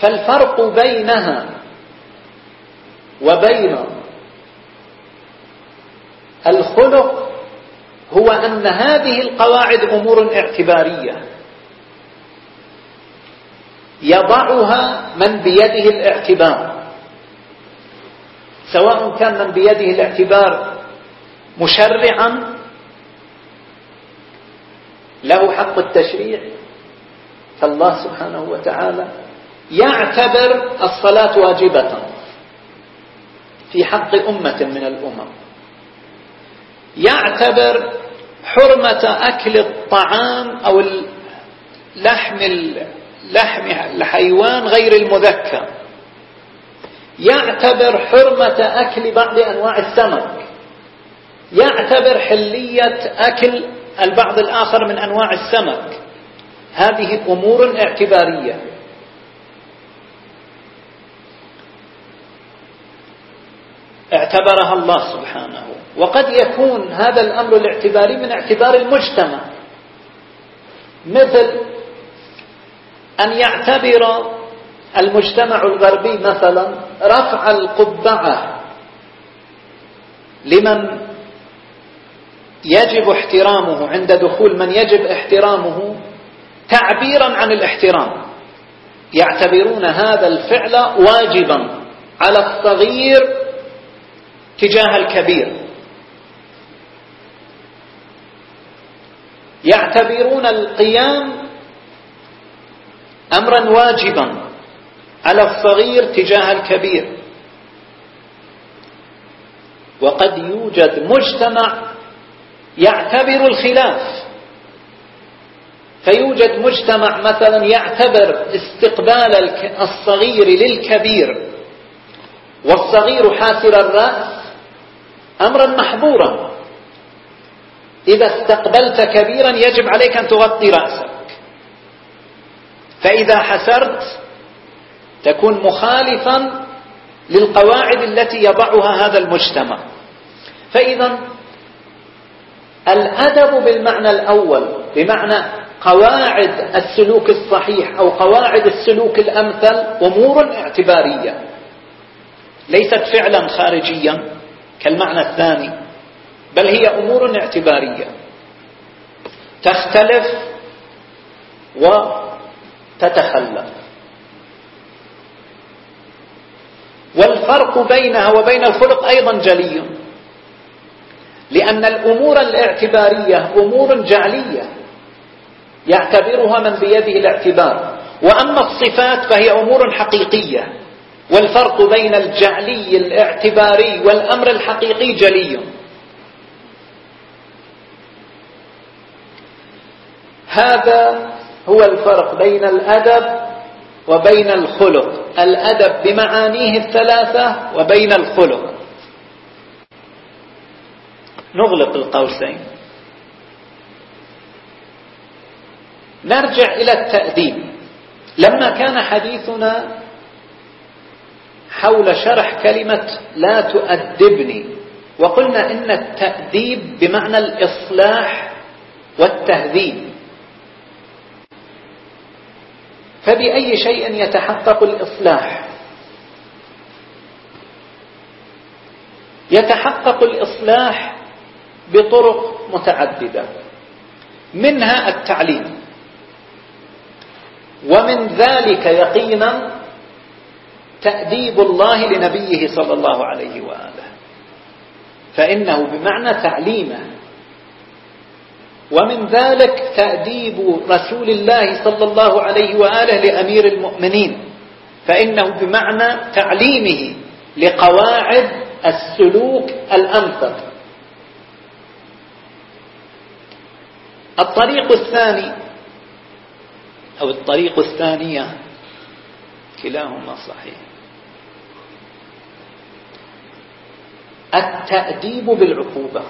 فالفرق بينها وبين الخلق هو أن هذه القواعد أمور اعتبارية. يضعها من بيده الاعتبار. سواء كان من بيده الاعتبار مشرعا له حق التشريع فالله سبحانه وتعالى يعتبر الصلاة واجبة في حق أمة من الأمم. يعتبر حرمة أكل الطعام أو لحم الحيوان غير المذكى يعتبر حرمة أكل بعض أنواع السمك يعتبر حلية أكل البعض الآخر من أنواع السمك هذه أمور اعتبارية. اعتبرها الله سبحانه. وقد يكون هذا الأمر الاعتباري من اعتبار المجتمع. مثل أن يعتبر المجتمع الغربي مثلا رفع القبعة لمن يجب احترامه عند دخول من يجب احترامه تعبيرا عن الاحترام. يعتبرون هذا الفعل واجبا على الصغير تجاه الكبير. يعتبرون القيام أمرا واجبا. على الصغير تجاه الكبير. وقد يوجد مجتمع يعتبر الخلاف. فيوجد مجتمع مثلا يعتبر استقبال الصغير للكبير. والصغير حاسر الرأس أمرا محظورا. إذا استقبلت كبيرا يجب عليك أن تغطي رأسك. فإذا حسرت تكون مخالفا للقواعد التي يضعها هذا المجتمع. فإذا الأدب بالمعنى الأول بمعنى قواعد السلوك الصحيح أو قواعد السلوك الأمثل أمور اعتبارية. ليست فعلا خارجيا كالمعنى الثاني بل هي أمور اعتبارية. تختلف وتتخلف والفرق بينها وبين الخلق أيضا جلي. لأن الأمور الاعتبارية أمور جعلية يعتبرها من بيده الاعتبار. وأما الصفات فهي أمور حقيقية. والفرق بين الجعلي الاعتباري والأمر الحقيقي جلي. هذا هو الفرق بين الأدب وبين الخلق. الأدب بمعانيه الثلاثة وبين الخلق. نغلق القوسين. نرجع إلى التأديب. لما كان حديثنا حول شرح كلمة لا تؤدبني وقلنا إن التأديب بمعنى الإصلاح والتهذيب. فبأي شيء يتحقق الإصلاح؟ يتحقق الإصلاح بطرق متعددة. منها التعليم. ومن ذلك يقينا تأديب الله لنبيه صلى الله عليه وآله. فإنه بمعنى تعليمه. ومن ذلك تأديب رسول الله صلى الله عليه وآله لأمير المؤمنين فإنه بمعنى تعليمه لقواعد السلوك الأمثل الطريق الثاني أو الطريق الثانية كلاهما صحيح. التأديب بالعقوبة.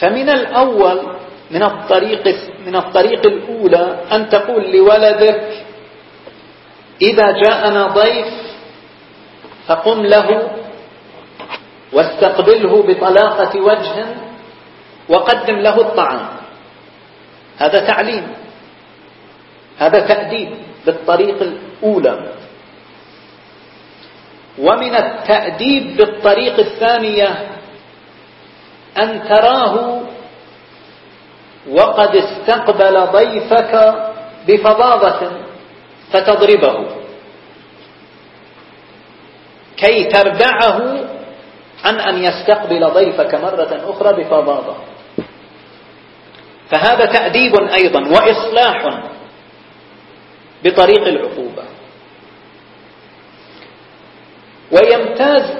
فمن الأول من الطريق من الطريق الأولى أن تقول لولدك إذا جاءنا ضيف فقم له واستقبله بطلاقة وجه وقدم له الطعام. هذا تعليم هذا تأديب بالطريق الأولى. ومن التأديب بالطريق الثانية أن تراه وقد استقبل ضيفك بفظاظة فتضربه. كي تردعه عن أن يستقبل ضيفك مرة أخرى بفظاظة. فهذا تأديب أيضا وإصلاح بطريق العقوبة. ويمتاز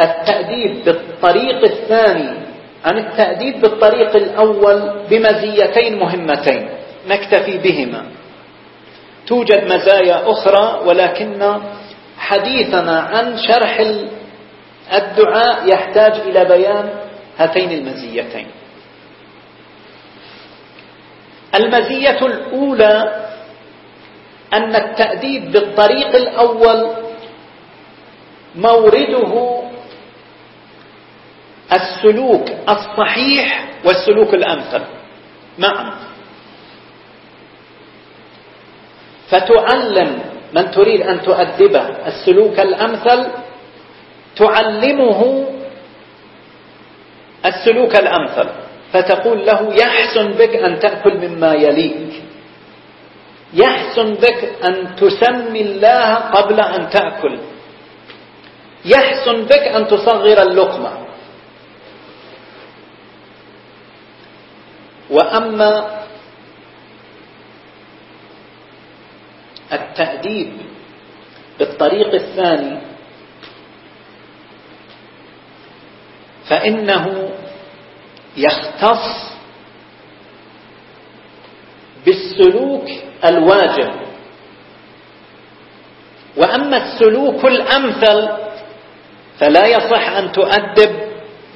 التأديب بالطريق الثاني عن التأديب بالطريق الأول بمزيتين مهمتين نكتفي بهما. توجد مزايا أخرى ولكن حديثنا عن شرح الدعاء يحتاج إلى بيان هاتين المزيتين. المزية الأولى أن التأديب بالطريق الأول مورده السلوك الصحيح والسلوك الأمثل. معا. فتعلم من تريد أن تؤدبه السلوك الأمثل تعلمه السلوك الأمثل. فتقول له يحسن بك أن تأكل مما يليك. يحسن بك أن تسمي الله قبل أن تأكل. يحسن بك أن تصغر اللقمة. وأما التأديب بالطريق الثاني فإنه يختص بالسلوك الواجب. وأما السلوك الأمثل فلا يصح أن تؤدب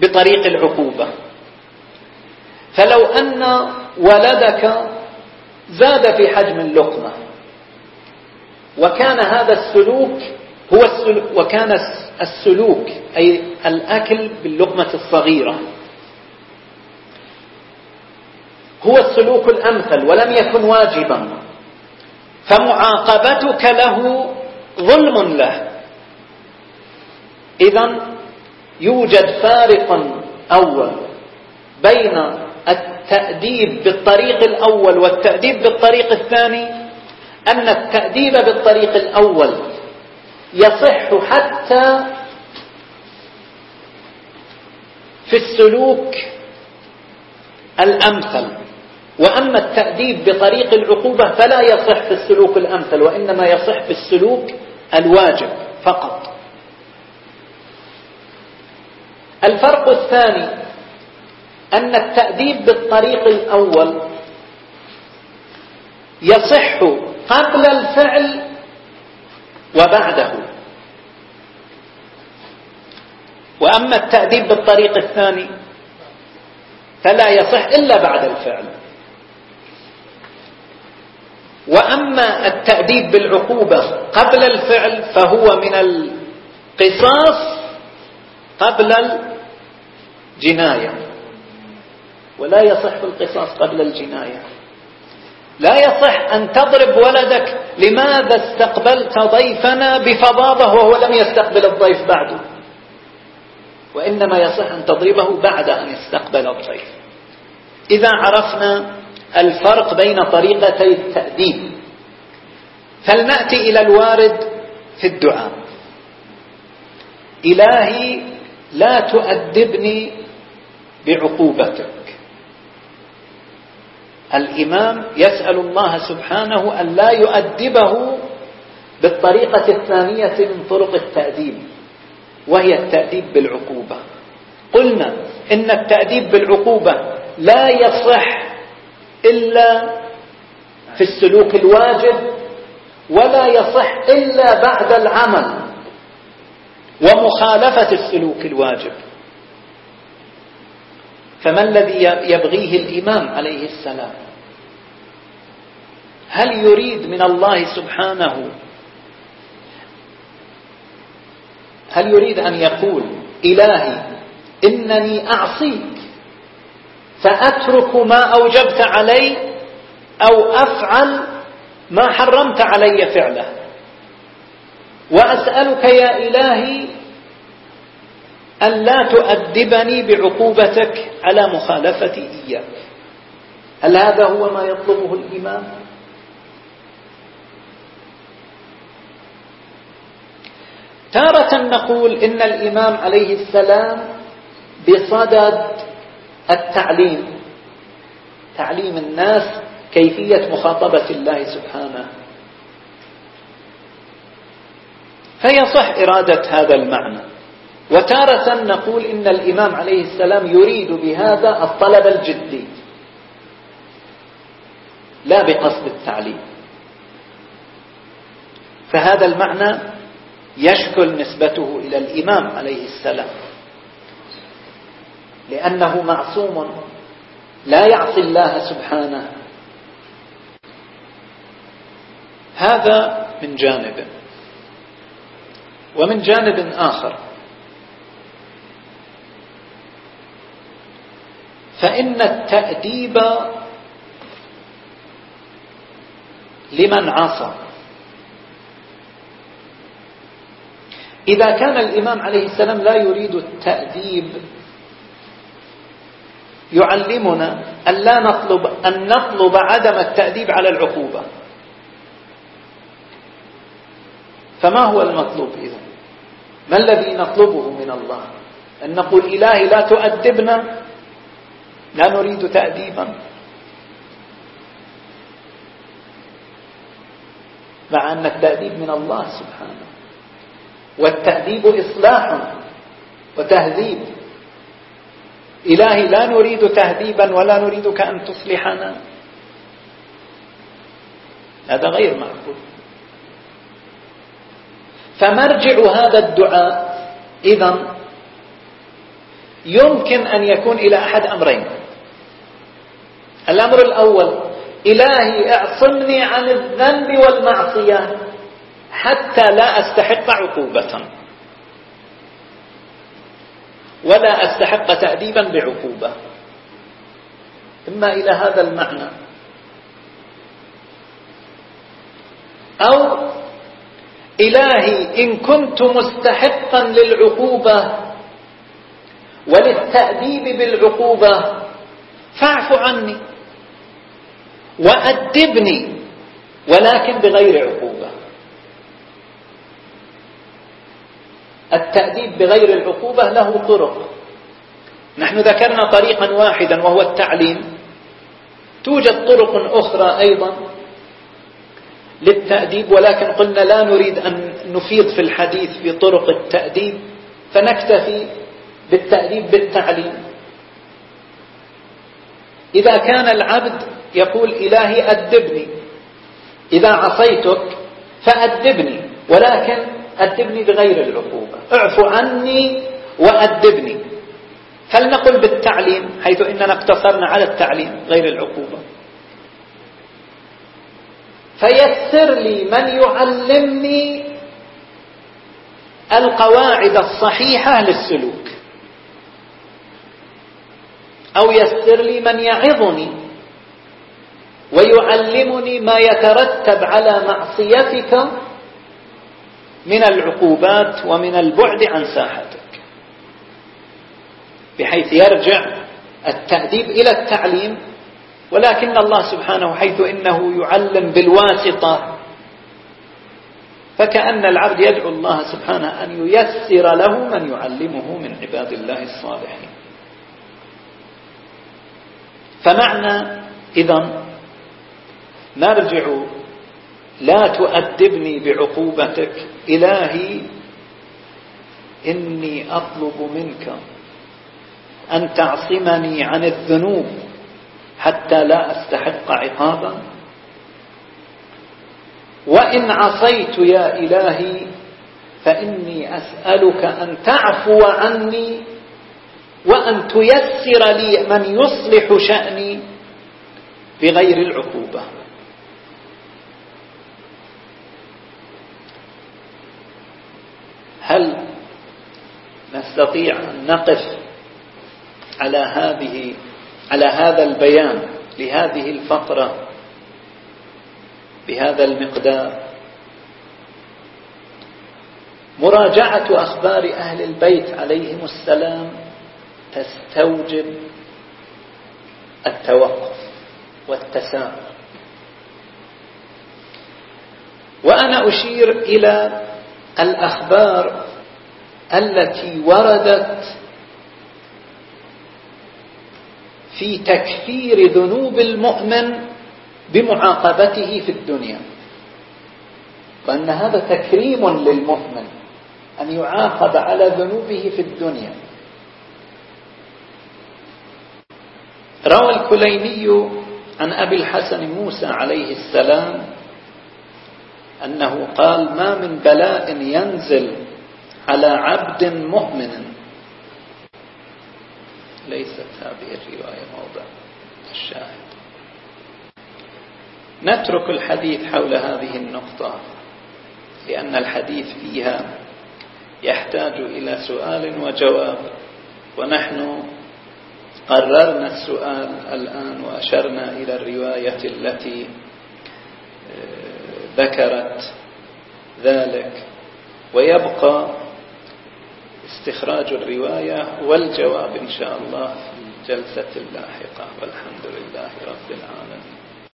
بطريق العقوبة. فلو أن ولدك زاد في حجم اللقمة وكان هذا السلوك هو السلوك وكان السلوك أي الأكل باللقمة الصغيرة. هو السلوك الأمثل ولم يكن واجبا. فمعاقبتك له ظلم له. إذا يوجد فارق أول بين التأديب بالطريق الأول والتأديب بالطريق الثاني أن التأديب بالطريق الأول يصح حتى في السلوك الأمثل. وأما التأديب بطريق العقوبة فلا يصح في السلوك الأمثل وإنما يصح في السلوك الواجب فقط. الفرق الثاني أن التأديب بالطريق الأول يصح قبل الفعل وبعده. وأما التأديب بالطريق الثاني فلا يصح إلا بعد الفعل. وأما التأديب بالعقوبة قبل الفعل فهو من القصاص قبل الجناية. ولا يصح القصاص قبل الجناية. لا يصح أن تضرب ولدك لماذا استقبلت ضيفنا بفظاظة وهو لم يستقبل الضيف بعده. وإنما يصح أن تضربه بعد أن يستقبل الضيف. إذا عرفنا الفرق بين طريقتي التأديب. فلنأتي إلى الوارد في الدعاء. إلهي لا تؤدبني بعقوبتك. الإمام يسأل الله سبحانه أن لا يؤدبه بالطريقة الثانية من طرق التأديب وهي التأديب بالعقوبة. قلنا إن التأديب بالعقوبة لا يصح إلا في السلوك الواجب ولا يصح إلا بعد العمل ومخالفة السلوك الواجب. فما الذي يبغيه الإمام عليه السلام؟ هل يريد من الله سبحانه؟ هل يريد أن يقول إلهي إنني أعصيك فأترك ما أوجبت علي أو أفعل ما حرمت علي فعله. وأسألك يا إلهي أن لا تؤدبني بعقوبتك على مخالفتي إياك. هل هذا هو ما يطلبه الإمام؟ تارة نقول إن الإمام عليه السلام بصدد التعليم تعليم الناس كيفية مخاطبة الله سبحانه. فيصح إرادة هذا المعنى. وتارة نقول إن الإمام عليه السلام يريد بهذا الطلب الجدي. لا بقصد التعليم. فهذا المعنى يشكل نسبته إلى الإمام عليه السلام. لأنه معصوم لا يعصي الله سبحانه. هذا من جانب. ومن جانب آخر. فإن التأديب لمن عصى. إذا كان الإمام عليه السلام لا يريد التأديب يعلمنا أن لا نطلب أن نطلب عدم التأديب على العقوبة. فما هو المطلوب إذا؟ ما الذي نطلبه من الله؟ أن نقول إلهي لا تؤدبنا لا نريد تأديبا. مع أن التأديب من الله سبحانه. والتأديب إصلاح وتهذيب. إلهي لا نريد تهذيبا ولا نريدك أن تصلحنا. هذا غير معقول. فمرجع هذا الدعاء إذا يمكن أن يكون إلى أحد أمرين. الأمر الأول إلهي أعصمني عن الذنب والمعصية حتى لا أستحق عقوبة. ولا أستحق تأديبا بعقوبة. إما إلى هذا المعنى. أو إلهي إن كنت مستحقا للعقوبة وللتأديب بالعقوبة فاعف عني. وأدبني ولكن بغير عقوبة. التأديب بغير العقوبة له طرق. نحن ذكرنا طريقا واحدا وهو التعليم. توجد طرق أخرى أيضا للتأديب ولكن قلنا لا نريد أن نفيض في الحديث في طرق التأديب فنكتفي بالتأديب بالتعليم. إذا كان العبد يقول إلهي أدبني إذا عصيتك فأدبني ولكن أدبني بغير العقوبة. اعف عني وأدبني. فلنقل بالتعليم حيث إننا اقتصرنا على التعليم غير العقوبة؟ فيسر لي من يعلمني القواعد الصحيحة للسلوك. أو يسر لي من يعظني ويعلمني ما يترتب على معصيتك من العقوبات ومن البعد عن ساحتك. بحيث يرجع التأديب إلى التعليم ولكن الله سبحانه حيث إنه يعلم بالواسطة فكأن العبد يدعو الله سبحانه أن ييسر له من يعلمه من عباد الله الصالحين. فمعنى إذا نرجع لا تؤدبني بعقوبتك إلهي إني أطلب منك أن تعصمني عن الذنوب حتى لا أستحق عقابا. وإن عصيت يا إلهي فإني أسألك أن تعفو عني وأن تيسر لي من يصلح شأني بغير العقوبة. هل نستطيع أن نقف على هذه على هذا البيان لهذه الفقرة بهذا المقدار؟ مراجعة أخبار أهل البيت عليهم السلام تستوجب التوقف والتسامح. وأنا أشير إلى الأخبار التي وردت في تكفير ذنوب المؤمن بمعاقبته في الدنيا وأن هذا تكريم للمؤمن أن يعاقب على ذنوبه في الدنيا. روى الكليني عن أبي الحسن موسى عليه السلام أنه قال ما من بلاء ينزل على عبد مؤمن. ليست هذه الرواية موضع الشاهد. نترك الحديث حول هذه النقطة لأن الحديث فيها يحتاج إلى سؤال وجواب ونحن قررنا السؤال الآن وأشرنا إلى الرواية التي آه، ذكرت ذلك. ويبقى استخراج الرواية والجواب إن شاء الله في الجلسة اللاحقة. والحمد لله رب العالمين.